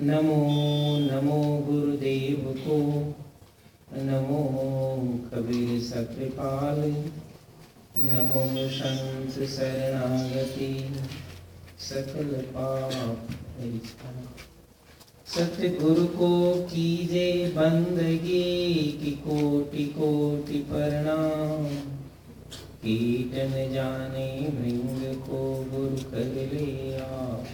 नमो नमो गुरुदेव को नमो कबीर सकृपाल। नमो संत शरणागति। सकल पाप सतगुरु को कीजे बंदगी, की कोटि कोटि प्रणाम। कीटन जाने भृंग को गुरु कर ले आप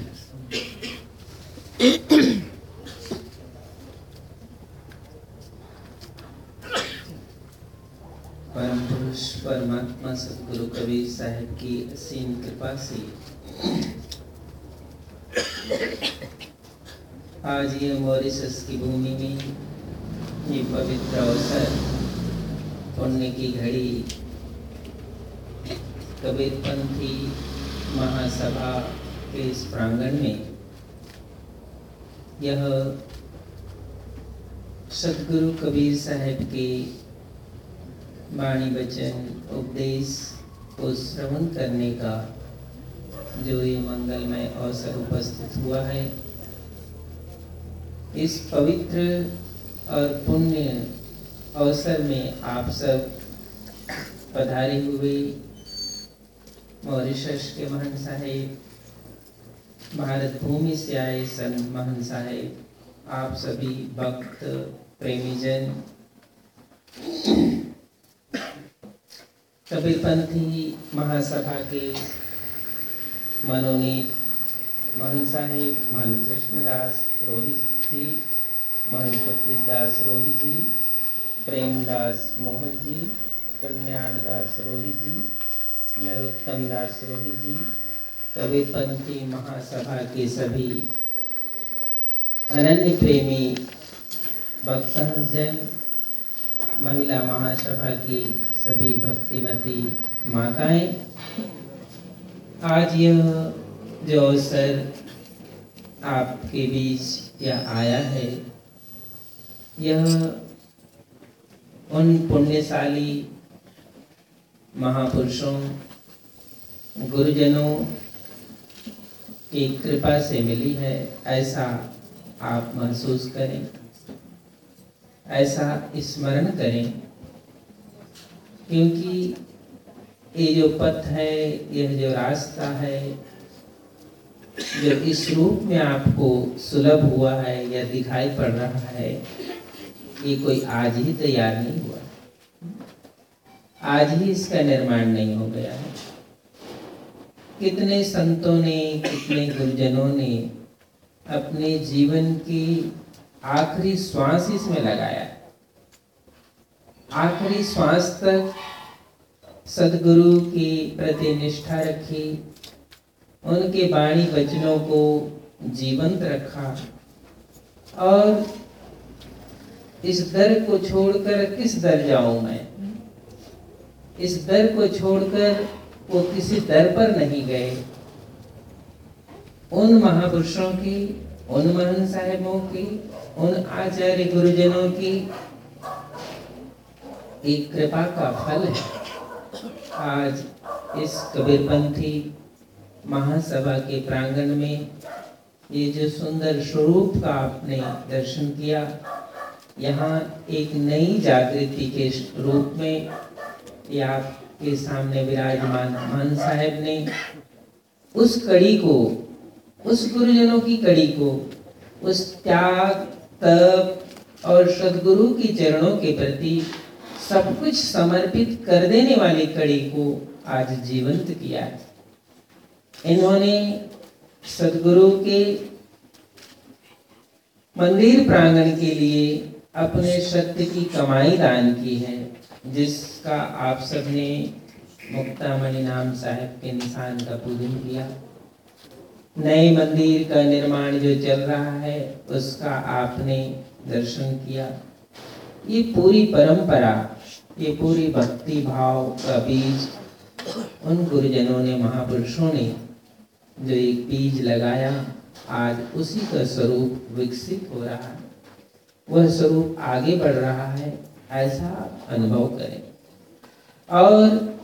परम पुरुष परमात्मा सदगुरु कबीर साहब की असीम कृपा से। आज ये मॉरिशस की भूमि में ये पवित्र अवसर, पुण्य की घड़ी कबीरपंथी महासभा के इस प्रांगण में, यह सदगुरु कबीर साहब के वाणी वचन, उपदेश को श्रवण करने का जो ये मंगलमय अवसर उपस्थित हुआ है। इस पवित्र और पुण्य अवसर में आप सब पधारे हुए मॉरिशस के महन साहेब, भारत भूमि से आए सन महन साहेब, आप सभी भक्त, प्रेमीजन कबीरपंथी महासभा के मनोनीत महन साहेब महन कृष्णदास रोहित जी महन पुत्रीदास रोहित जी, प्रेमदास मोहन जी कल्याण दास रोहित जी नरोत्तम दास रोहित जी कबीरपंथी महासभा के सभी अनन्य प्रेमी, भक्तजन महिला महासभा की सभी भक्तिमती माताएँ, आज यह जो अवसर आपके बीच यह आया है, यह उन पुण्यशाली महापुरुषों, गुरुजनों की कृपा से मिली है, ऐसा आप महसूस करें। ऐसा स्मरण करें, क्योंकि ये जो पथ है, यह जो रास्ता है, जो इस रूप में आपको सुलभ हुआ है या दिखाई पड़ रहा है, ये कोई आज ही तैयार नहीं हुआ। आज ही इसका निर्माण नहीं हो गया है। कितने संतों ने, कितने गुरुजनों ने अपने जीवन की आखिरी श्वास इसमें लगाया। आखिरी श्वास तक सदगुरु की प्रति निष्ठा रखी, उनके वाणी वचनों को जीवंत रखा और इस दर को छोड़कर किस दर जाऊँ मैं? इस दर को छोड़कर वो किसी दर पर नहीं गए। उन महापुरुषों की, उन महान साहेबों की उन आचार्य गुरुजनों की एक कृपा का फल है। आज इस कबीरपंथी महासभा के प्रांगण में ये जो सुंदर स्वरूप का आपने दर्शन किया, यहाँ एक नई जागृति के रूप में ये आपके सामने विराजमान मान साहेब ने उस कड़ी को, उस गुरुजनों की कड़ी को, उस त्याग तप और सदगुरु की चरणों के प्रति सब कुछ समर्पित कर देने वाली कड़ी को आज जीवंत किया है। इन्होंने सदगुरु के मंदिर प्रांगण के लिए अपने सत्य की कमाई दान की है, जिसका आप सबने मुक्तामणि नाम साहब के निशान का पूजन किया। नए मंदिर का निर्माण जो चल रहा है, उसका आपने दर्शन किया। ये पूरी परंपरा, ये पूरी भक्ति भाव का बीज उन गुरुजनों ने, महापुरुषों ने जो एक बीज लगाया, आज उसी का स्वरूप विकसित हो रहा है। वह स्वरूप आगे बढ़ रहा है, ऐसा अनुभव करें। और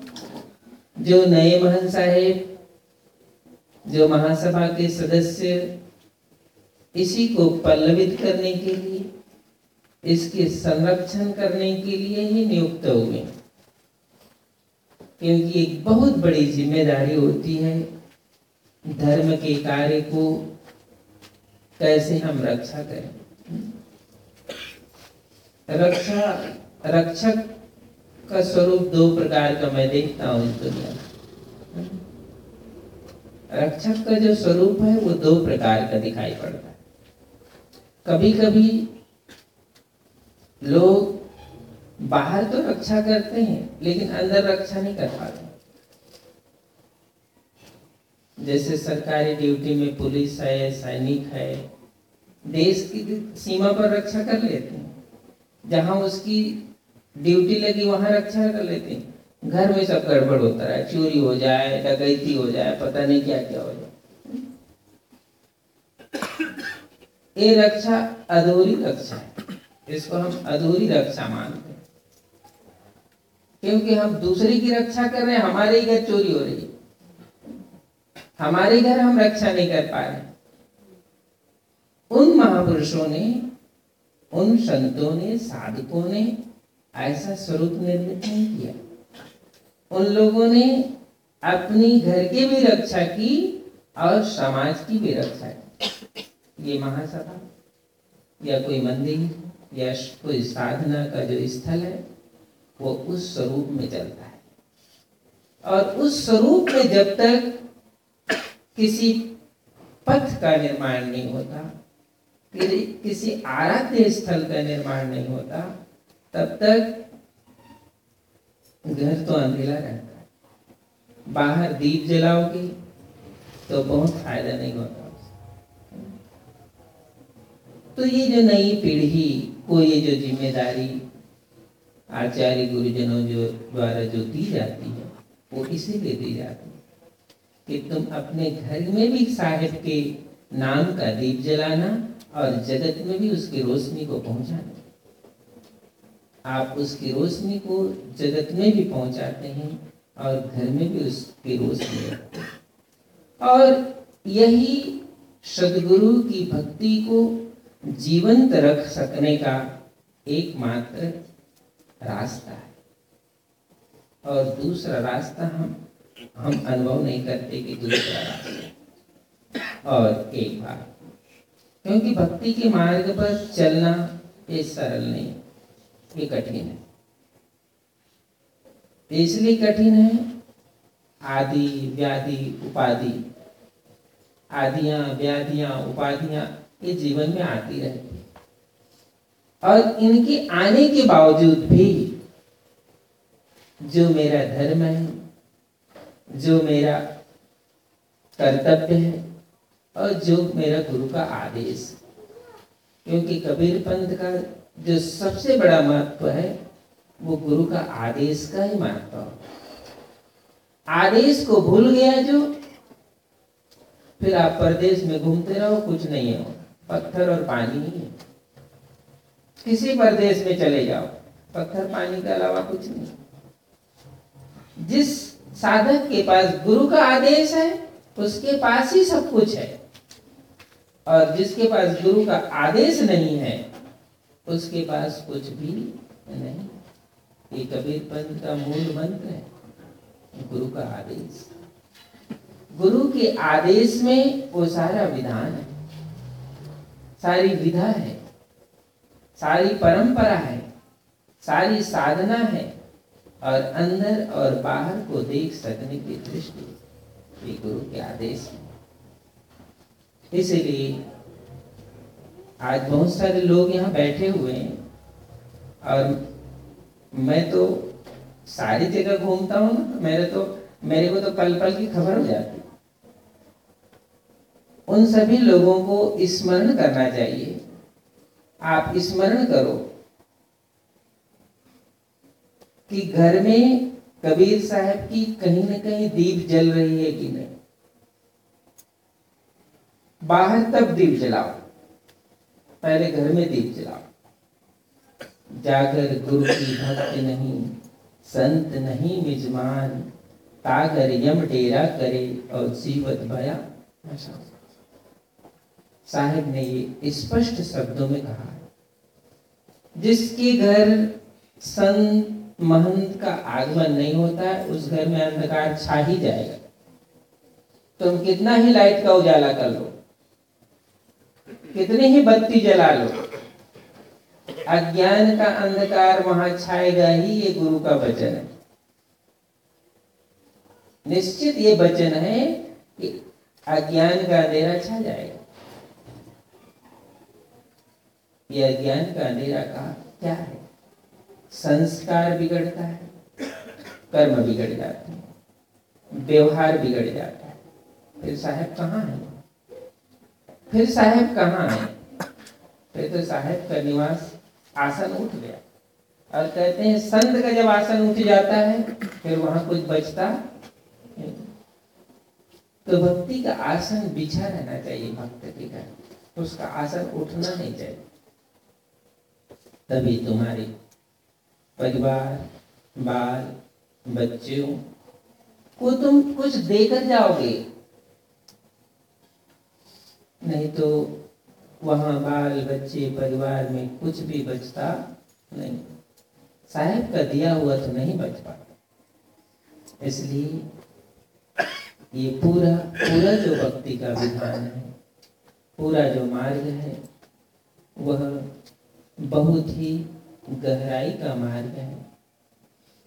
जो नए महन साहेब जो महासभा के सदस्य इसी को पल्लवित करने के लिए, इसके संरक्षण करने के लिए ही नियुक्त हुए। क्योंकि एक बहुत बड़ी ज़िम्मेदारी होती है धर्म के कार्य को कैसे हम रक्षा करें। रक्षा, रक्षक का स्वरूप दो प्रकार का मैं देखता हूँ इस दुनिया रक्षक का जो स्वरूप है, वो दो प्रकार का दिखाई पड़ता है। कभी कभी लोग बाहर तो रक्षा करते हैं, लेकिन अंदर रक्षा नहीं कर पाते। जैसे सरकारी ड्यूटी में पुलिस है, सैनिक है, देश की सीमा पर रक्षा कर लेते हैं। जहाँ उसकी ड्यूटी लगी, वहाँ रक्षा कर लेते हैं। घर में सब गड़बड़ होता है चोरी हो जाए, डकैती हो जाए, पता नहीं क्या क्या हो जाए। ये रक्षा अधूरी रक्षा है। इसको हम अधूरी रक्षा मानते हैं। क्योंकि हम दूसरे की रक्षा कर रहे हैं, हमारे ही घर चोरी हो रही है। हमारे घर हम रक्षा नहीं कर पा रहे उन महापुरुषों ने, उन संतों ने, साधकों ने ऐसा स्वरूप निर्मित नहीं किया। उन लोगों ने अपनी घर की भी रक्षा की और समाज की भी रक्षा की। ये महासभा या कोई मंदिर या कोई साधना का जो स्थल है, वो उस स्वरूप में चलता है। और उस स्वरूप में जब तक किसी पथ का निर्माण नहीं होता, किसी आराध्य स्थल का निर्माण नहीं होता, तब तक घर तो अंधेला रहता है। बाहर दीप जलाओगे तो बहुत फ़ायदा नहीं होता तो ये जो नई पीढ़ी को ये जो ज़िम्मेदारी आचार्य गुरुजनों जो द्वारा जो दी जाती है, वो इसीलिए दी जाती है कि तुम अपने घर में भी साहिब के नाम का दीप जलाना और जगत में भी उसकी रोशनी को पहुंचाना। आप उसकी रोशनी को जगत में भी पहुंचाते हैं और घर में भी उसकी रोशनी और यही सदगुरु की भक्ति को जीवंत रख सकने का एकमात्र रास्ता है। और दूसरा रास्ता हम हम अनुभव नहीं करते कि दूसरा रास्ता। और एक बार क्योंकि भक्ति के मार्ग पर चलना ये सरल नहीं ये कठिन है। इसलिए कठिन है, आदि, व्याधि, उपाधि। आदियाँ, व्याधियाँ, उपाधियाँ ये जीवन में आती रहती और इनके आने के बावजूद भी जो मेरा धर्म है, जो मेरा कर्तव्य है, और जो मेरा गुरु का आदेश क्योंकि कबीर पंथ का जो सबसे बड़ा महत्व है, वो गुरु का आदेश का ही महत्व आदेश को भूल गया जो, फिर आप परदेश में घूमते रहो, कुछ नहीं हो पत्थर और पानी ही है। किसी परदेश में चले जाओ, पत्थर पानी के अलावा कुछ नहीं जिस साधक के पास गुरु का आदेश है, उसके पास ही सब कुछ है। और जिसके पास गुरु का आदेश नहीं है उसके पास कुछ भी नहीं। ये कबीर पंथ का मूल मंत्र है। गुरु का आदेश। गुरु के आदेश में वो सारा विधान है। सारी विधा है। सारी परंपरा है। सारी साधना है। और अंदर और बाहर को देख सकने की दृष्टि गुरु के आदेश है। इसीलिए आज बहुत सारे लोग यहाँ बैठे हुए हैं। और मैं तो सारी जगह घूमता हूँ ना मेरे तो मेरे को तो पल पल की खबर हो जाती उन सभी लोगों को स्मरण करना चाहिए। आप स्मरण करो कि घर में कबीर साहब की कहीं ना कहीं दीप जल रही है कि नहीं। बाहर तब दीप जलाओ। पहले घर में दीप जलाओ जाकर गुरु की भक्त नहीं, संत नहीं मिजमान तागर यम डेरा करे और सीवत भया। साहेब ने ये स्पष्ट शब्दों में कहा है, जिसके घर संत महंत का आगमन नहीं होता है उस घर में अंधकार छा ही जाएगा। तुम कितना ही लाइट का उजाला कर लो। कितनी ही बत्ती जला लो। अज्ञान का अंधकार वहाँ छाएगा ही, ये गुरु का वचन है। निश्चित ये वचन है कि अज्ञान का अंधेरा छा जाएगा। ये अज्ञान का अंधेरा का क्या है? संस्कार बिगड़ता है, कर्म बिगड़ जाते हैं, व्यवहार बिगड़ जाता है। फिर साहेब कहाँ है? फिर साहेब कहाँ है? फिर तो साहेब का निवास आसन उठ गया। और कहते हैं, संत का जब आसन उठ जाता है, फिर वहाँ कुछ बचता तो भक्ति का आसन बिछा रहना चाहिए भक्त के घर। उसका आसन उठना नहीं चाहिए। तभी तुम्हारे परिवार, बाल बच्चों को तुम कुछ देकर जाओगे। नहीं तो वहाँ बाल बच्चे परिवार में कुछ भी बचता नहीं। साहेब का दिया हुआ तो नहीं बच पाता। इसलिए ये पूरा पूरा जो भक्ति का विधान है, पूरा जो मार्ग है, वह बहुत ही गहराई का मार्ग है,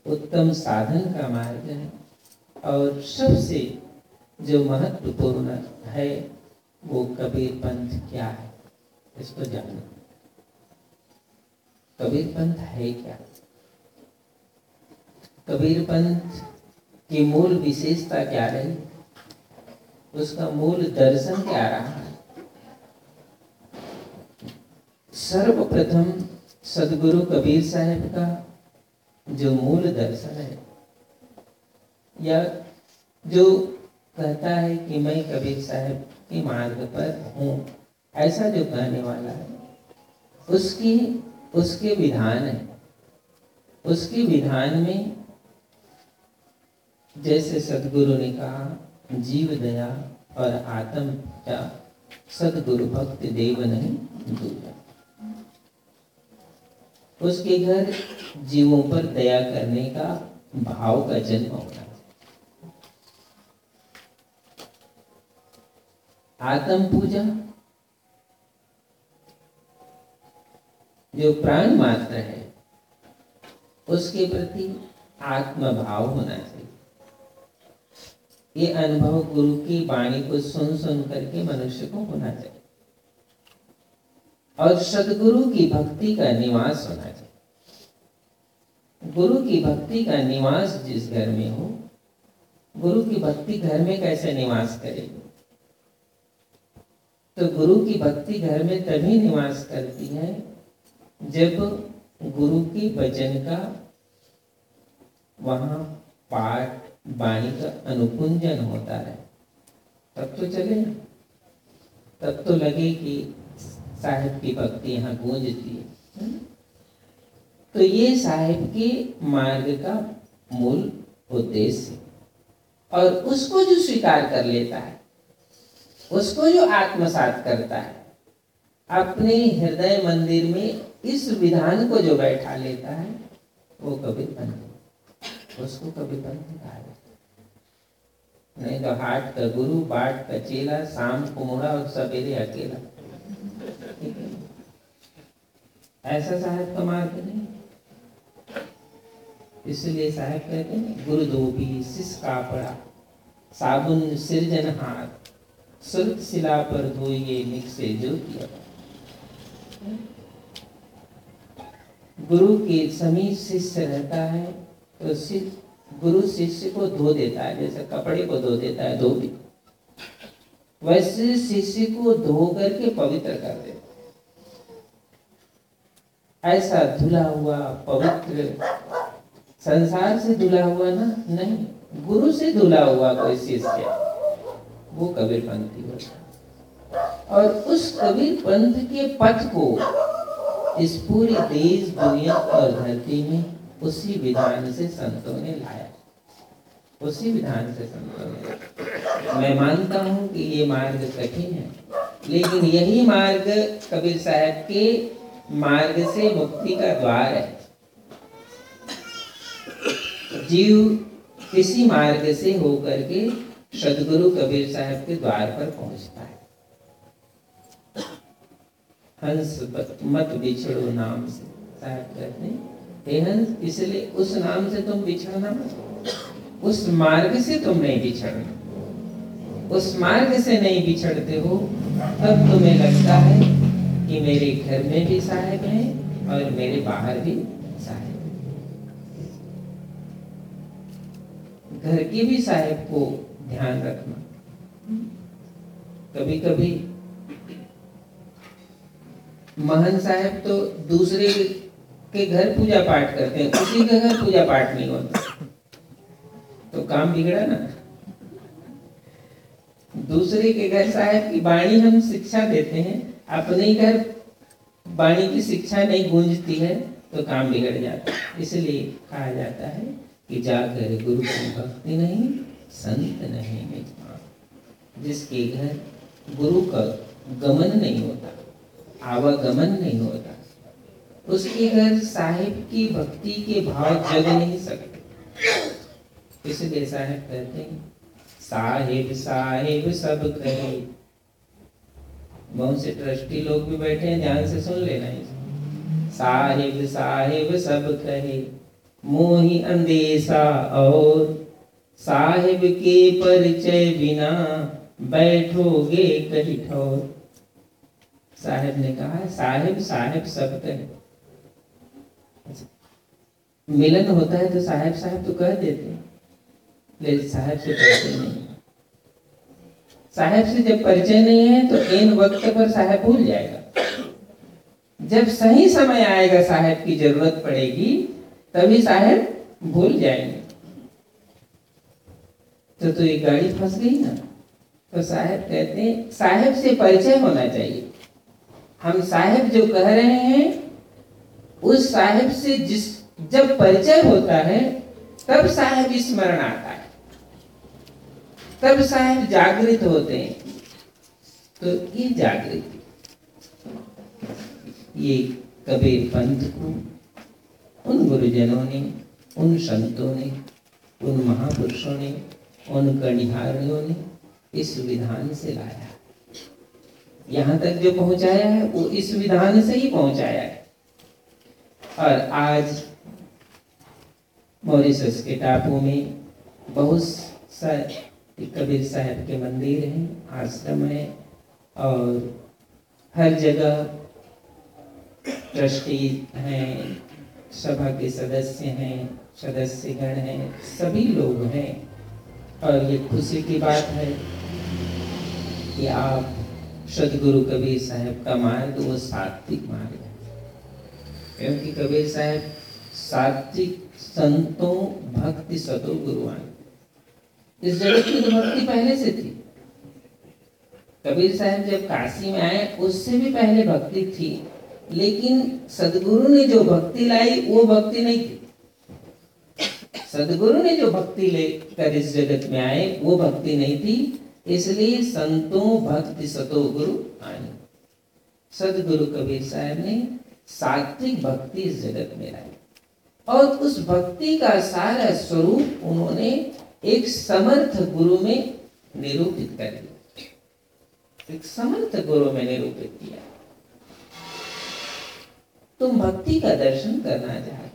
उत्तम साधन का मार्ग है, और सबसे जो महत्वपूर्ण है वो कबीर पंथ क्या है? इसको जानो कबीर पंथ है क्या? कबीर पंथ की मूल विशेषता क्या रही? उसका मूल दर्शन क्या रहा? सर्वप्रथम सदगुरु कबीर साहब का जो मूल दर्शन है, या जो कहता है कि मैं कबीर साहब के मार्ग पर हूँ। ऐसा जो कहने वाला है, उसकी, उसके विधान है। उसके विधान में जैसे सदगुरु ने कहा, जीव दया और आत्म का सदगुरु भक्त देव नहीं दूजा उसके घर जीवों पर दया करने का भाव का जन्म होना आत्म पूजा जो प्राण मात्र है, उसके प्रति आत्म भाव होना चाहिए। ये अनुभव गुरु की वाणी को सुन सुन करके मनुष्य को होना चाहिए। और सदगुरु की भक्ति का निवास होना चाहिए। गुरु की भक्ति का निवास जिस घर में हो, गुरु की भक्ति घर में कैसे निवास करेगी? तो गुरु की भक्ति घर में तभी निवास करती है जब गुरु के वचन का वहाँ पाठ, वाणी का अनुकुंजन होता है। तब तो चले। तब तो लगे कि साहिब की भक्ति यहाँ गूंजती है। तो ये साहिब के मार्ग का मूल उद्देश्य। और उसको जो स्वीकार कर लेता है उसको जो आत्मसात करता है, अपने हृदय मंदिर में इस विधान को जो बैठा लेता है, वो कभी पंथ उसको कभी पंथ कहा नहीं तो हाट का गुरु, बाट का चेला, शाम को मोड़ा और सवेरे अकेला। ऐसा साहब का मार्ग नहीं। इसलिए साहब कहते हैं गुरु धोबी शिष कापड़ा साबुन सृजन हाथ। शिला पर धोइए निक से जो किया। गुरु के समीप शिष्य रहता है तो शिष्य, गुरु शिष्य को धो देता है, जैसे कपड़े को धो देता है धोबी वैसे शिष्य को धो करके पवित्र कर देता ऐसा धुला हुआ पवित्र, संसार से धुला हुआ ना? नहीं, गुरु से धुला हुआ कोई शिष्य। वो कबीर पंथी होता और उस कबीर पंथ के पथ को इस पूरी देश, दुनिया और धरती में उसी विधान से संतों ने लाया। उसी विधान से संतों ने मैं मानता हूँ कि ये मार्ग कठिन है, लेकिन यही मार्ग कबीर साहब के मार्ग से मुक्ति का द्वार है। जीव इसी मार्ग से होकर के सदगुरु कबीर साहब के द्वार पर पहुँचता है। हंस मत बिछड़ो नाम से। साहब कहते हैं हंस, इसलिए उस नाम से तुम बिछड़ना मत। उस मार्ग से तुम नहीं बिछड़ना। उस मार्ग से नहीं बिछड़ते हो, तब तुम्हें लगता है कि मेरे घर में भी साहेब हैं और मेरे बाहर भी साहेब घर के भी साहेब को ध्यान रखना। कभी कभी महन साहब तो दूसरे के घर पूजा पाठ करते हैं, उसी के घर पूजा पाठ नहीं होता। तो काम बिगड़ा ना। दूसरे के घर साहब की वाणी हम शिक्षा देते हैं, अपने घर वाणी की शिक्षा नहीं गूंजती है तो काम बिगड़ जाता है। इसलिए कहा जाता है कि जाकर गुरु को भक्ति नहीं संत नहीं मिलता जिसके घर गुरु का गमन नहीं होता, आवागमन नहीं होता, उसके घर साहिब की भक्ति के भाव जग नहीं सकते। इसलिए साहेब कहते हैं, साहिब साहिब सब कहे। बहुत से ट्रस्टी लोग भी बैठे हैं, ध्यान से सुन लेना है साहिब साहिब सब कहे, मोही अंदेशा और साहिब के परिचय बिना बैठोगे कहीं ठोर। साहिब ने कहा, साहिब साहिब सब मिलन होता है तो साहिब साहिब तो कह देते लेकिन साहिब से परिचय नहीं साहेब से जब परिचय नहीं है तो इन वक्त पर साहेब भूल जाएगा। जब सही समय आएगा, साहेब की ज़रूरत पड़ेगी, तभी साहेब भूल जाएँगे। तो तो ये गाड़ी फंस गई ना। तो साहेब कहते हैं, साहेब से परिचय होना चाहिए। हम साहेब जो कह रहे हैं, उस साहेब से जिस, जब परिचय होता है, तब साहेब स्मरण आता है। तब साहेब जागृत होते हैं। तो ये जागृति। ये कबीर पंथ को, उन गुरुजनों ने, उन संतों ने, उन महापुरुषों ने उन कणिहारियों ने इस विधान से लाया। यहाँ तक जो पहुँचाया है, वो इस विधान से ही पहुँचाया है। और आज मॉरिशस के टापू में बहुत सारे, कबीर साहब के मंदिर हैं, आश्रम है, और हर जगह ट्रस्टी हैं, सभा के सदस्य हैं, सदस्यगण हैं, सभी लोग हैं। और ये खुशी की बात है कि आप सदगुरु कबीर साहब का मार्ग, वो सात्विक मार्ग है। क्योंकि कबीर साहब सात्विक संतों, भक्ति सतो गुरुआन इस जगत में तो भक्ति पहले से थी। कबीर साहब जब काशी में आए, उससे भी पहले भक्ति थी। लेकिन सदगुरु ने जो भक्ति लाई, वो भक्ति नहीं थी सदगुरु ने जो भक्ति लेकर इस जगत में आए, वो भक्ति नहीं थी, इसलिए संतों भक्ति सतो गुरु आए। सदगुरु कबीर साहब ने सात्विक भक्ति इस जगत में लाई। और उस भक्ति का सारा स्वरूप उन्होंने एक समर्थ गुरु में निरूपित कर दिया। एक समर्थ गुरु में निरूपित किया। तुम भक्ति का दर्शन करना चाहते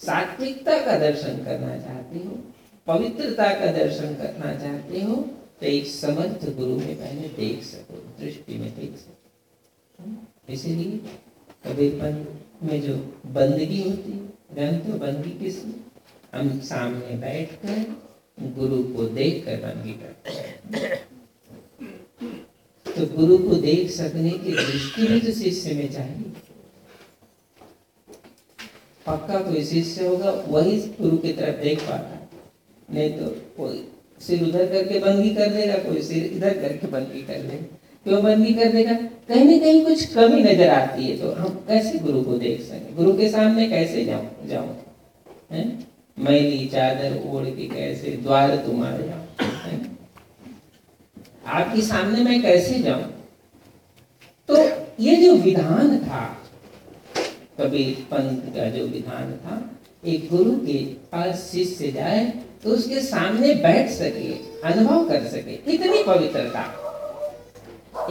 सात्विकता का दर्शन करना चाहते हो, पवित्रता का दर्शन करना चाहते हो तो एक समर्थ गुरु में पहले देख सको, दृष्टि में देख सको। इसीलिए कबीरपंथ में जो बंदगी होती है तो बंदगी किस हम सामने बैठकर गुरु को देख कर बंदगी करते तो गुरु को देख सकने की दृष्टि भी तो शिष्य में चाहिए। पक्का कोई शिष्य होगा, वही गुरु की तरफ़ देख पाता नहीं तो कोई सिर उधर करके बंदगी कर देगा, कोई सिर इधर करके बंदगी कर देगा। क्यों बंदी कर देगा? कहीं ना कहीं कुछ कमी नज़र आती है तो हम कैसे गुरु को देख सकें? गुरु के सामने कैसे जाऊँ? जाऊँ? मैली चादर ओढ़ के कैसे द्वार तुम्हारे आपके सामने मैं कैसे जाऊँ? तो ये जो विधान था कबीर पंथ का जो विधान था, एक गुरु के पास शिष्य जाए तो उसके सामने बैठ सके, अनुभव कर सके इतनी पवित्रता।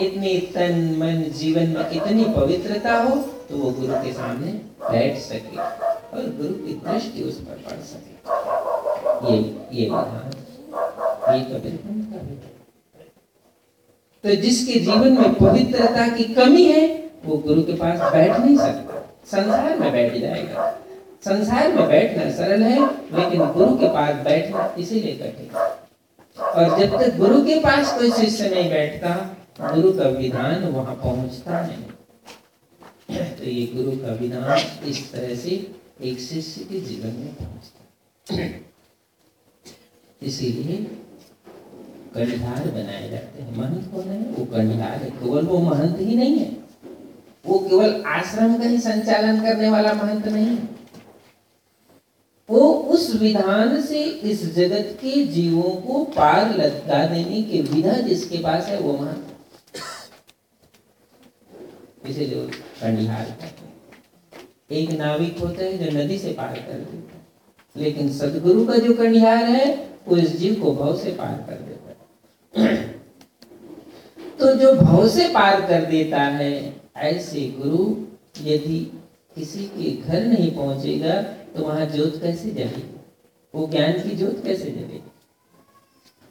इतनी तन मन जीवन में इतनी पवित्रता हो तो वो गुरु के सामने बैठ सके और गुरु की दृष्टि उस पर पड़ सके। ये ये विधान, ये कबीर पंथ का तो जिसके जीवन में पवित्रता की कमी है, वो गुरु के पास बैठ नहीं सकता। संसार में बैठ जाएगा। संसार में बैठना सरल है, लेकिन गुरु के पास बैठना इसीलिए कठिन और जब तक गुरु के पास कोई शिष्य नहीं बैठता, गुरु का विधान वहाँ पहुँचता नहीं। तो ये गुरु का विधान इस तरह से एक शिष्य के जीवन में पहुँचता इसीलिए कंधार बनाए जाते हैं। महंत कौन है? वो कंधार है। केवल वो महंत ही नहीं है। वो केवल आश्रम का ही संचालन करने वाला महंत नहीं वो उस विधान से इस जगत के जीवों को पार लगा देने के विधा जिसके पास है वो महंत। इसीलिए कंडिहार एक नाविक होता है जो नदी से पार कर देता है। लेकिन सदगुरु का जो कंडिहार है, वो इस जीव को भव से पार कर देता है। तो जो भव से पार कर देता है ऐसे गुरु यदि किसी के घर नहीं पहुंचेगा तो वहाँ ज्योत कैसे जलेगी वो ज्ञान की ज्योत कैसे जलेगी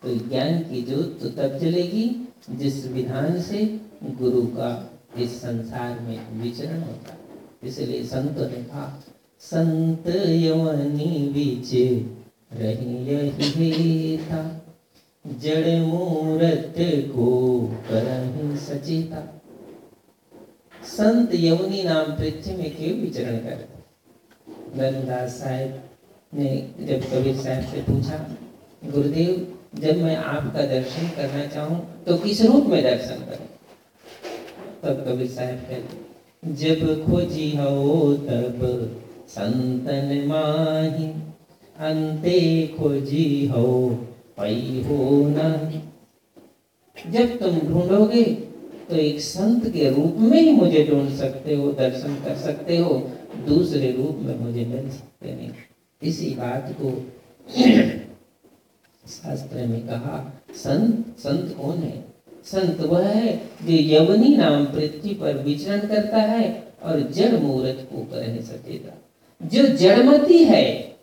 तो ज्ञान की ज्योत तो तब जलेगी जिस विधान से गुरु का इस संसार में विचरण होता इसलिए संत ने कहा, संत यवनी बीच रही था जड़ मूरत को करही सचेता। संत यमुनी नाम पृथ्वी में क्यों विचरण करते धर्मदास साहेब ने जब कबीर साहब से पूछा गुरुदेव जब मैं आपका दर्शन करना चाहूँ तो किस रूप में दर्शन करूँ तब कबीर साहब कहते जब खोजी हो तब संतन माही अंते खोजी हो पई हो नहीं जब तुम ढूंढोगे तो एक संत के रूप में ही मुझे ढूंढ सकते हो, दर्शन कर सकते हो, दूसरे रूप में मुझे मिल सकते नहीं। इसी बात को शास्त्र में कहा, संत संत कौन है? संत वह है जो यवनी नाम पृथ्वी पर विचरण करता है और जड़ मूर्त को कर नहीं सकेगा। जो जड़मती है,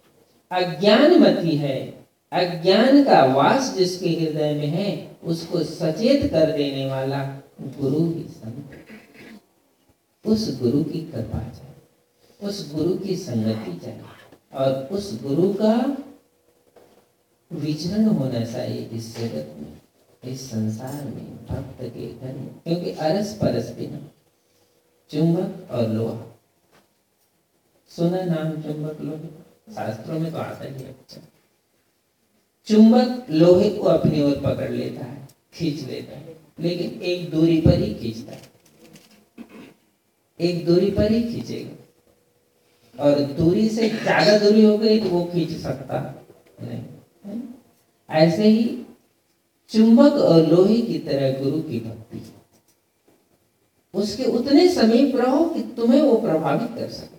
अज्ञानमती है अज्ञान का वास जिसके हृदय में है, उसको सचेत कर देने वाला गुरु ही संत उस गुरु की कृपा चाहिए उस गुरु की संगति चाहिए और उस गुरु का विचरण होना चाहिए इस जगत में, इस संसार में भक्त के घर में। क्योंकि अरस परस बिना चुंबक और लोहा। सुना नाम चुंबक लोहे शास्त्रों में तो आता ही अच्छा चुंबक लोहे को अपनी ओर पकड़ लेता है, खींच लेता है, लेकिन एक दूरी पर ही खींचता है। एक दूरी पर ही खींचेगा। और दूरी से ज़्यादा दूरी हो गई तो वो खींच सकता नहीं ऐसे ही चुंबक और लोहे की तरह गुरु की भक्ति। उसके उतने समीप रहो कि तुम्हें वो प्रभावित कर सके।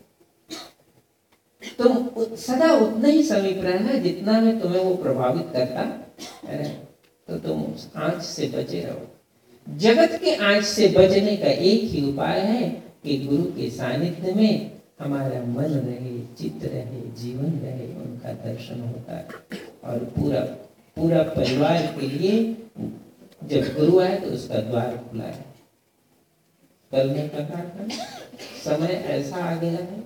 तुम सदा उतना ही समीप रहना जितना में तुम्हें वो प्रभावित करता है तो तुम उस आँच से बचे रहो जगत के आँच से बचने का एक ही उपाय है कि गुरु के सानिध्य में हमारा मन रहे चित्त रहे जीवन रहे उनका दर्शन होता है और पूरा पूरा परिवार के लिए जब गुरु आए तो उसका द्वार खुला है कल मैं कहा था समय ऐसा आ गया है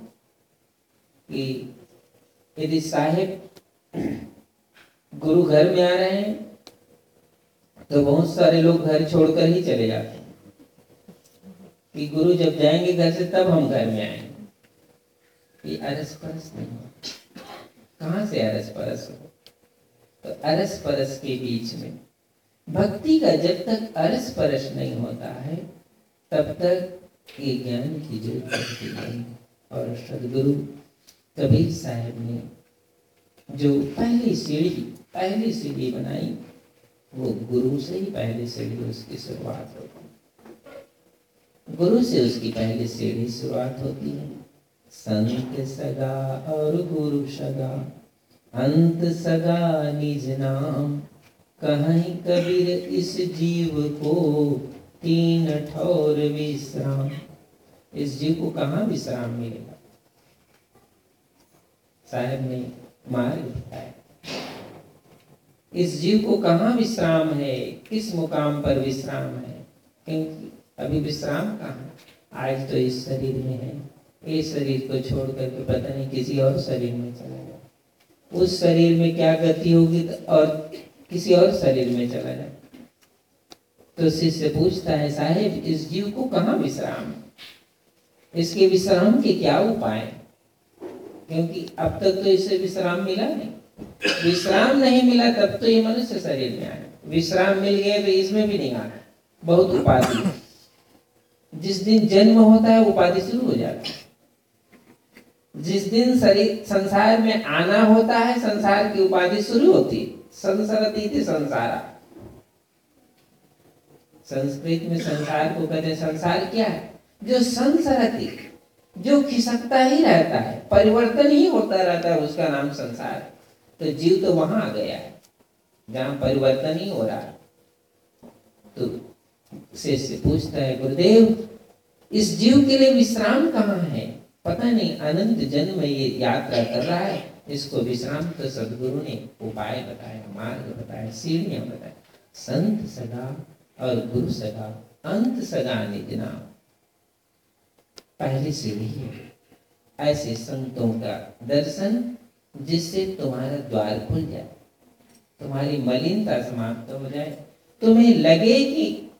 कि यदि साहेब गुरु घर में आ रहे हैं तो बहुत सारे लोग घर छोड़कर ही चले जाते हैं। कि गुरु जब जाएँगे घर से, तब हम घर में आएँगे। ये अरस परस नहीं हो। कहाँ से अरस परस हो? तो अरस परस के बीच में भक्ति का जब तक अरस परस नहीं होता है, तब तक ये ज्ञान की ज़रूरत नहीं और सदगुरु कबीर साहब ने जो पहली सीढ़ी पहली सीढ़ी बनाई, वो गुरु से ही पहली सीढ़ी उसकी शुरुआत होती गुरु से उसकी पहली सीढ़ी शुरुआत होती है। संत सगा और गुरु सगा, अंत सगा निज नाम। कहीं कबीर इस जीव को तीन ठौर विश्राम। इस जीव को कहाँ विश्राम मिलेगा? साहब ने मार्ग बताया इस जीव को कहाँ विश्राम है? किस मुकाम पर विश्राम है? क्योंकि अभी विश्राम कहाँ? आज तो इस शरीर में है। इस शरीर को छोड़ करके पता नहीं किसी और शरीर में चला जाए। उस शरीर में क्या गति होगी तो और किसी और शरीर में चला जाए। तो शिष्य पूछता है, साहेब, इस जीव को कहाँ विश्राम? इसके विश्राम के क्या उपाय क्योंकि अब तक तो इसे विश्राम मिला नहीं। विश्राम नहीं मिला, तब तो ये मनुष्य शरीर में आया। विश्राम मिल गया तो इसमें भी नहीं आना। बहुत उपाधि जिस दिन जन्म होता है, उपाधि शुरू हो जाती है। जिस दिन शरीर, संसार में आना होता है, संसार की उपाधि शुरू होती है। थी संसारा। संस्कृत में संसार को कहते संसार क्या है? जो संसरती जो खिसकता ही रहता है, परिवर्तन ही होता रहता है, उसका नाम संसार है। तो जीव तो वहाँ आ गया है, जहाँ परिवर्तन ही हो रहा है। तो शिष्य पूछता है, गुरुदेव, इस जीव के लिए विश्राम कहाँ है? पता नहीं, अनंत जन्म ये यात्रा कर रहा है। इसको विश्राम तो सदगुरु ने उपाय बताया, मार्ग बताया, सीढ़ियाँ बताया। संत सगा और गुरु सगा अंत सगा निज पहली सीढ़ी है। ऐसे संतों का दर्शन जिससे तुम्हारा द्वार खुल जाए, तुम्हारी मलिनता समाप्त हो जाए। तुम्हें लगे कि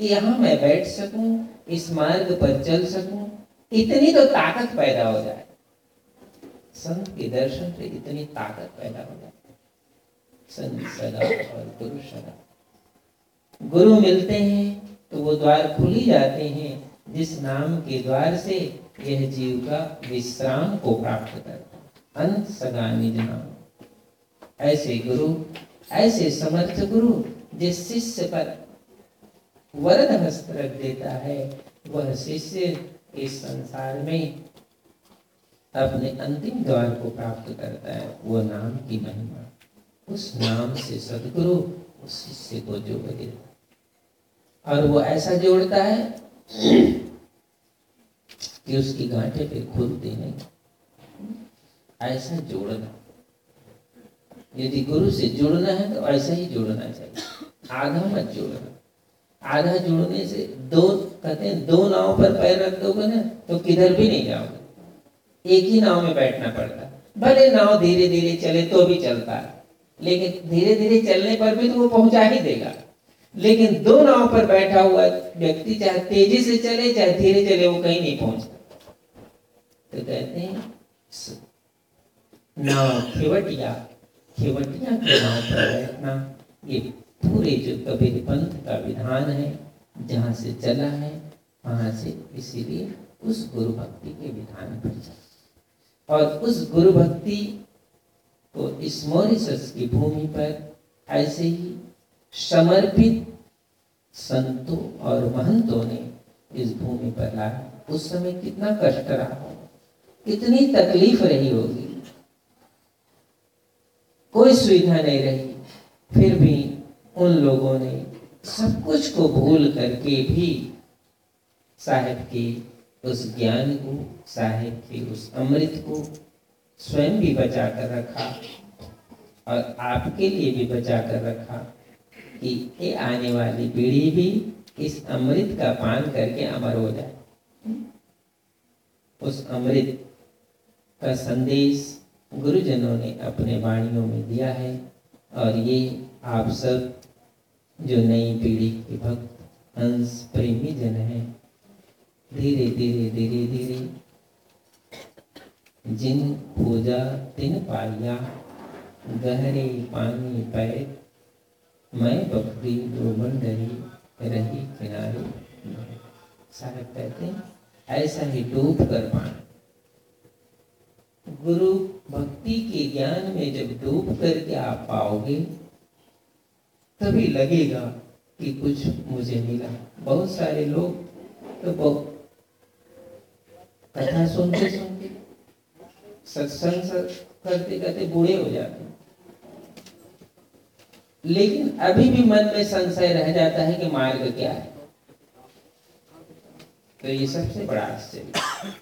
यहाँ मैं बैठ सकूँ, इस मार्ग पर चल सकूँ, इतनी तो ताकत पैदा हो जाए। संत के दर्शन से इतनी ताकत पैदा हो जाए। संत सदा और गुरु सदा। गुरु मिलते हैं तो वो द्वार खुल ही जाते हैं। जिस नाम के द्वार से यह जीव का विश्राम को प्राप्त करता अंत ऐसे गुरु, ऐसे समर्थ गुरु, जिस शिष्य पर वरद हस्त रख देता है, वह शिष्य इस संसार में अपने अंतिम द्वार को प्राप्त करता है, वो नाम की महिमा। उस नाम से सदगुरु, उस शिष्य को जोड़ देता और वो ऐसा जोड़ता है कि उसकी गांठे पे खुलती नहीं। ऐसा जोड़ना। यदि गुरु से जुड़ना है तो ऐसा ही जुड़ना चाहिए। आधा मत जोड़ना। आधा जुड़ने से दो, कहते हैं, दो नाव पर पैर रख दोगे ना तो किधर भी नहीं जाओगे। एक ही नाव में बैठना पड़ता। भले नाव धीरे धीरे चले तो भी चलता। है लेकिन धीरे धीरे चलने पर भी तो वो पहुँचा ही देगा। लेकिन दो नाव पर बैठा हुआ व्यक्ति चाहे तेज़ी से चले, चाहे धीरे चले, वो कहीं नहीं पहुँचता। तो कहते हैं नाव खेवटिया खेवटिया के नाव पर बैठना, ये पूरे जो कबीर पंथ का विधान है, जहाँ से चला है, वहाँ से इसीलिए उस गुरु भक्ति के विधान पर चला। और उस गुरु भक्ति को इस मॉरिशस की भूमि पर ऐसे ही समर्पित संतों और महंतों ने इस भूमि पर लाया। उस समय कितना कष्ट रहा कितनी तकलीफ़ रही होगी। कोई सुविधा नहीं रही। फिर भी उन लोगों ने सब कुछ को भूल करके भी साहेब के उस ज्ञान को, साहेब के उस अमृत को स्वयं भी बचा कर रखा और आपके लिए भी बचा कर रखा। कि ये आने वाली पीढ़ी भी इस अमृत का पान करके अमर हो जाए। उस अमृत का संदेश गुरुजनों ने अपने वाणियों में दिया है और ये आप सब जो नई पीढ़ी के भक्त, हंस, प्रेमी जन हैं, धीरे धीरे धीरे धीरे, जिन पूजा, तिन पाया गहरे पानी पैर मैं बकरी डूबन रही रही, किनारे साहब कहते हैं, ऐसा ही डूब कर पाना गुरु, भक्ति के ज्ञान में जब डूब करके आप पाओगे, तभी लगेगा कि कुछ मुझे मिला। बहुत सारे लोग तो कथा सुनते सुनते सत्संग करते करते बूढ़े हो जाते लेकिन अभी भी मन में संशय रह जाता है कि मार्ग क्या है। तो ये सबसे बड़ा आश्चर्य।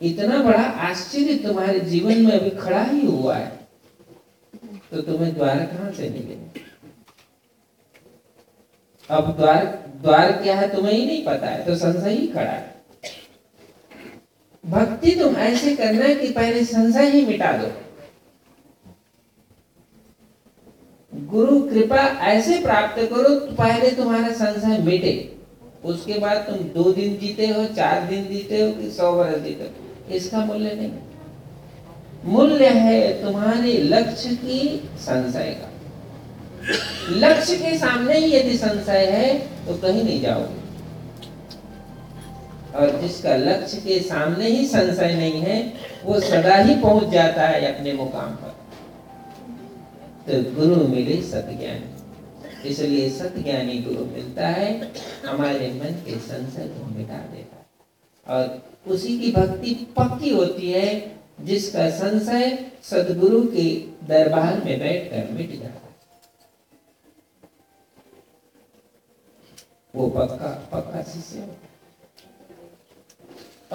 इतना बड़ा आश्चर्य तुम्हारे जीवन में अभी खड़ा ही हुआ है। तो तुम्हें द्वार कहाँ से मिले? अब द्वार द्वार क्या है तुम्हें ही नहीं पता है तो संशय ही खड़ा है। भक्ति तुम ऐसे करना है कि पहले संशय ही मिटा दो। गुरु कृपा ऐसे प्राप्त करो पहले तुम्हारा संशय मिटे। उसके बाद तुम दो दिन जीते हो, चार दिन जीते हो कि सौ वर्ष जीते हो। इसका मूल्य नहीं। मूल्य है तुम्हारे लक्ष्य की संशय का। लक्ष्य के सामने ही यदि संशय है तो कहीं नहीं जाओगे। और जिसका लक्ष्य के सामने ही संशय नहीं है, वो सदा ही पहुँच जाता है अपने मुकाम पर। तो गुरु मिले सतज्ञानी। इसलिए सतज्ञानी गुरु मिलता है, हमारे मन के संशय को मिटा देता है। और उसी की भक्ति पक्की होती है, जिसका संशय सदगुरु के दरबार में बैठकर मिट जाता है। वो पक्का पक्का शिष्य होता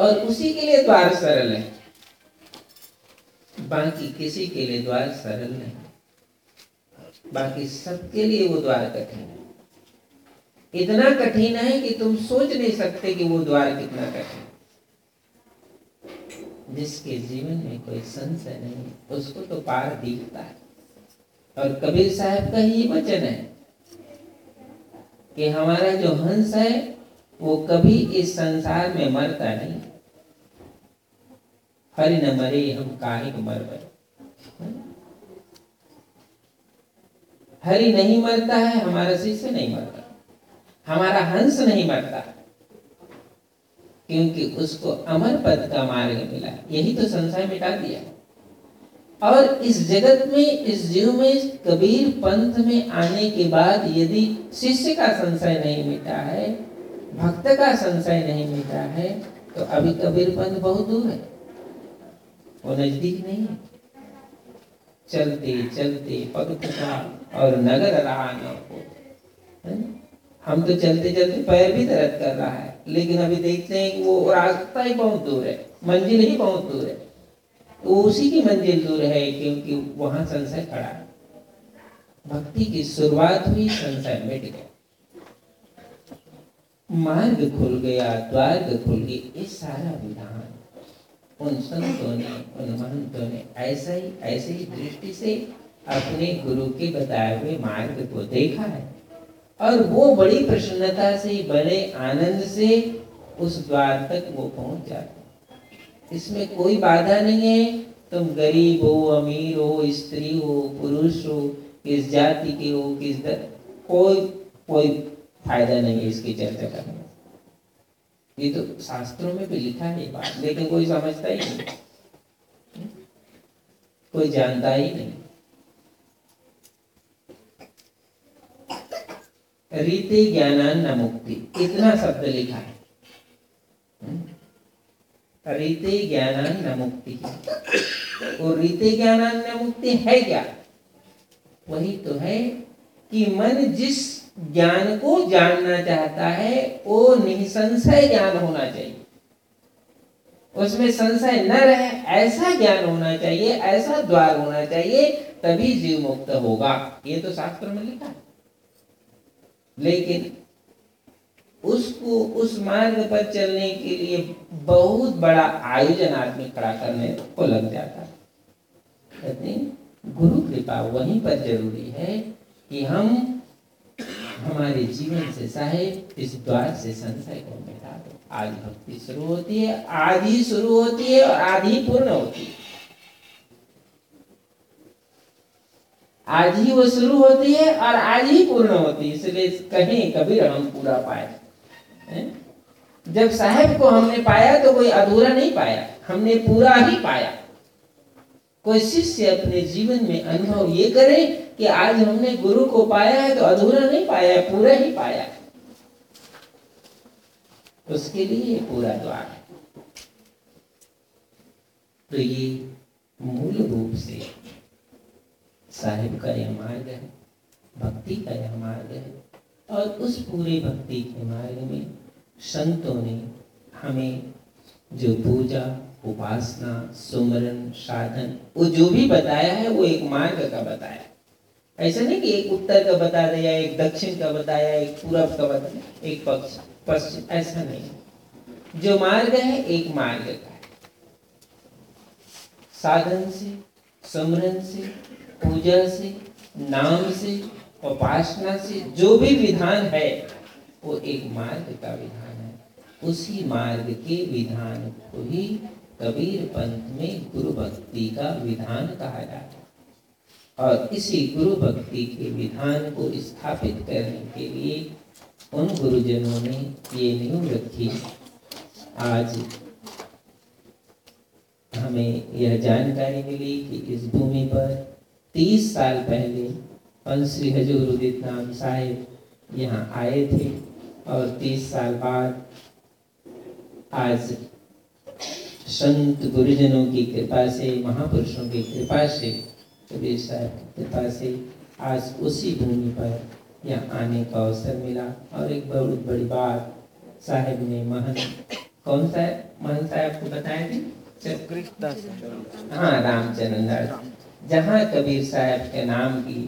और उसी के लिए द्वार सरल है। बाकी किसी के लिए द्वार सरल नहीं। बाकी सबके लिए वो द्वार कठिन है। इतना कठिन है कि तुम सोच नहीं सकते कि वो द्वार कितना कठिन जिसके जीवन में कोई संशय नहीं, उसको तो पार दिखता है। और कबीर साहब का ही वचन है कि हमारा जो हंस है, वो कभी इस संसार में मरता नहीं। हरि न मरे हम काहे मर गए हरि नहीं मरता है, हमारा शिष्य नहीं मरता। हमारा हंस नहीं मरता। क्योंकि उसको अमर पद का मार्ग मिला। यही तो संशय मिटा दिया। और इस जगत में, इस जीव में कबीर पंथ में आने के बाद यदि शिष्य का संशय नहीं मिटा है, भक्त का संशय नहीं मिटा है तो अभी कबीर पंथ बहुत दूर है। वो नज़दीक नहीं है। चलते चलते पग थका और नगर रहा न हो? हम तो चलते चलते पैर भी दर्द कर रहा है, लेकिन अभी देखते हैं कि वो रास्ता ही बहुत दूर है, मंजिल ही बहुत दूर है। तो उसी की मंजिल दूर है क्योंकि वहाँ संशय खड़ा है। भक्ति की शुरुआत हुई, संशय मिट गया। मार्ग खुल गया द्वार खुल गई ये सारा विधान। उन संतों ने उन महंतों ने ऐसा ही, ऐसे ही दृष्टि से अपने गुरु के बताए हुए मार्ग को देखा है। और वो बड़ी प्रसन्नता से, बड़े आनंद से उस द्वार तक वो पहुँच जाते इसमें कोई बाधा नहीं है, तुम गरीब हो, अमीर हो, स्त्री हो, पुरुष हो, किस जाति के हो, किस दर कोई कोई फ़ायदा नहीं है इसकी चर्चा करने ये तो शास्त्रों में भी लिखा है बात, लेकिन कोई समझता ही नहीं। कोई जानता ही नहीं। रीते ज्ञानान न मुक्ति, इतना शब्द लिखा है। रीते ज्ञानान न मुक्ति। और रीते ज्ञानान न मुक्ति है क्या? वही तो है कि मन जिस ज्ञान को जानना चाहता है, वो निसंशय ज्ञान होना चाहिए। उसमें संशय न रहे, ऐसा ज्ञान होना चाहिए, ऐसा द्वार होना चाहिए, तभी जीव मुक्त होगा। ये तो शास्त्र में लिखा लेकिन उसको, उस मार्ग पर चलने के लिए बहुत बड़ा आयोजन आदमी खड़ा करने को लग जाता है, गुरु कृपा, वहीं पर ज़रूरी है कि हम हमारे जीवन से साहेब इस द्वार से संशय को मिटा दो। आज भक्ति शुरू होती है आधी शुरू होती है और आधी पूर्ण होती है। आज ही वो शुरू होती है और आज ही पूर्ण होती है, इसलिए कहीं कभी हम पूरा पाए जब साहेब को हमने पाया तो कोई अधूरा नहीं पाया, हमने पूरा ही पाया। कोई शिष्य अपने जीवन में अनुभव ये करे कि आज हमने गुरु को पाया है तो अधूरा नहीं पाया है, पूरा ही पाया है। उसके लिए पूरा द्वार है। तो ये मूल रूप से साहिब का यह मार्ग है, भक्ति का यह मार्ग है। और उस पूरे भक्ति के मार्ग में संतों ने हमें जो पूजा उपासना, सुमरन, साधन, वो जो भी बताया है, वो एक मार्ग का बताया ऐसा नहीं कि एक उत्तर का बता दिया एक दक्षिण का बताया एक पूरब का बताया एक पक्ष, पश्चिम, ऐसा नहीं जो मार्ग है, एक मार्ग का है। साधन से, सुमरन से, पूजा से, नाम से, उपासना से, जो भी विधान है, वो एक मार्ग का विधान है। उसी मार्ग के विधान को ही कबीर पंथ में गुरु भक्ति का विधान कहा जाता है। और इसी गुरु भक्ति के विधान को स्थापित करने के लिए उन गुरुजनों ने ये नींव रखी। आज हमें यह जानकारी मिली कि इस भूमि पर तीस साल पहले पंश्री हजूर उदित नाम साहेब यहाँ आए थे और तीस साल बाद आज संत गुरुजनों की कृपा से महापुरुषों की कृपा से कबीर साहब की कृपा से आज उसी भूमि पर यहाँ आने का अवसर मिला। और एक बहुत बड़ी बात साहेब ने महंत कौन सा महंत साहब को बताया थी हाँ रामचरण दास जहाँ कबीर साहब के नाम की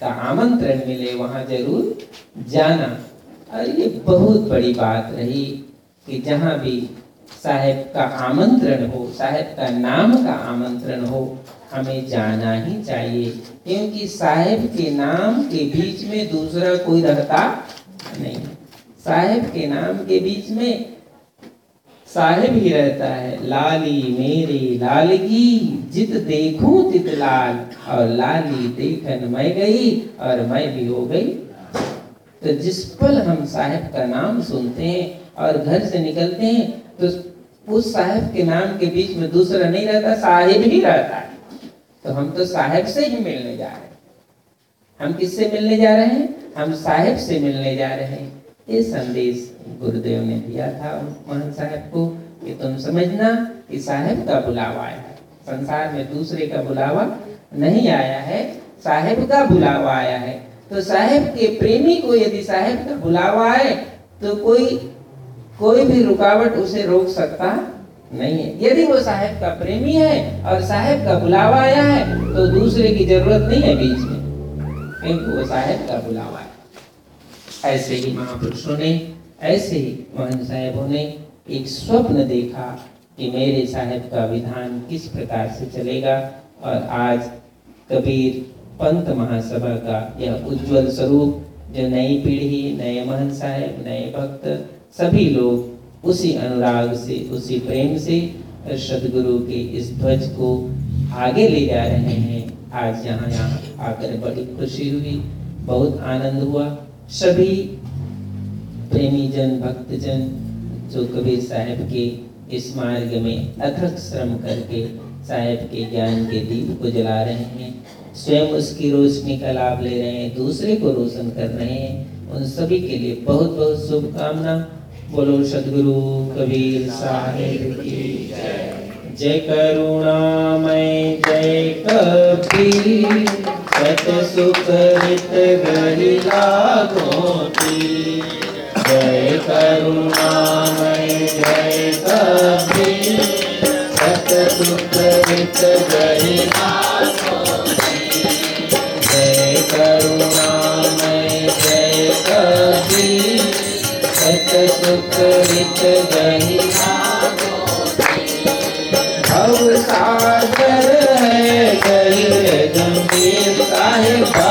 का आमंत्रण मिले वहाँ ज़रूर जाना। और ये बहुत बड़ी बात रही कि जहाँ भी साहेब का आमंत्रण हो, साहेब का नाम का आमंत्रण हो, हमें जाना ही चाहिए। क्योंकि साहेब के नाम के बीच में दूसरा कोई रहता नहीं। साहेब के नाम के बीच में साहेब ही रहता है, लाली मेरे लाल की जित देखूँ तित लाल, और लाली देखन मैं गई, और मैं भी हो गई। तो जिस पल हम साहेब का नाम सुनते हैं, और घर से निकलते हैं तो उस साहेब के नाम के बीच में दूसरा नहीं रहता, साहेब ही रहता है। तो हम तो साहेब से ही मिलने जा रहे हैं। हम किससे मिलने जा रहे हैं? हम साहेब से मिलने जा रहे हैं। ये संदेश गुरुदेव ने दिया था मोहन साहब को कि तुम समझना कि साहेब का बुलावा आया है। संसार में दूसरे का बुलावा नहीं आया है, साहेब का बुलावा आया है। तो साहेब के प्रेमी को यदि साहेब का बुलावा आए तो कोई कोई भी रुकावट उसे रोक सकता नहीं है। यदि वो साहेब का प्रेमी है और साहेब का बुलावा आया है तो दूसरे की ज़रूरत नहीं है बीच में। क्योंकि वो साहेब का बुलावा है। ऐसे ही महापुरुषों ने, ऐसे ही मोहन साहेबों ने एक स्वप्न देखा कि मेरे साहेब का विधान किस प्रकार से चलेगा और आज कबीर पंत महासभा का यह उज्जवल स्वरूप, जो नई पीढ़ी, नए महन साहेब, नए भक्त सभी लोग उसी अनुराग से, उसी प्रेम से सदगुरु के इस ध्वज को आगे ले जा रहे हैं। आज यहाँ यहाँ आकर बड़ी खुशी हुई, बहुत आनंद हुआ। सभी प्रेमी जन, भक्तजन जो कबीर साहब के इस मार्ग में अथक श्रम करके साहेब के ज्ञान के दीप को जला रहे हैं, स्वयं उसकी रोशनी का लाभ ले रहे हैं, दूसरे को रोशन कर रहे हैं। उन सभी के लिए बहुत बहुत शुभकामना। बोलो सदगुरु कबीर साहेब की जय। करुणामय, जय कबीर। सत सुख हित लागोती जय करुणामय, जय कबीर। सत सुख हित जय करुणामय, जय कबीर। सत सुख हित गहि भव सागर है गहिर गंभीर साहिब।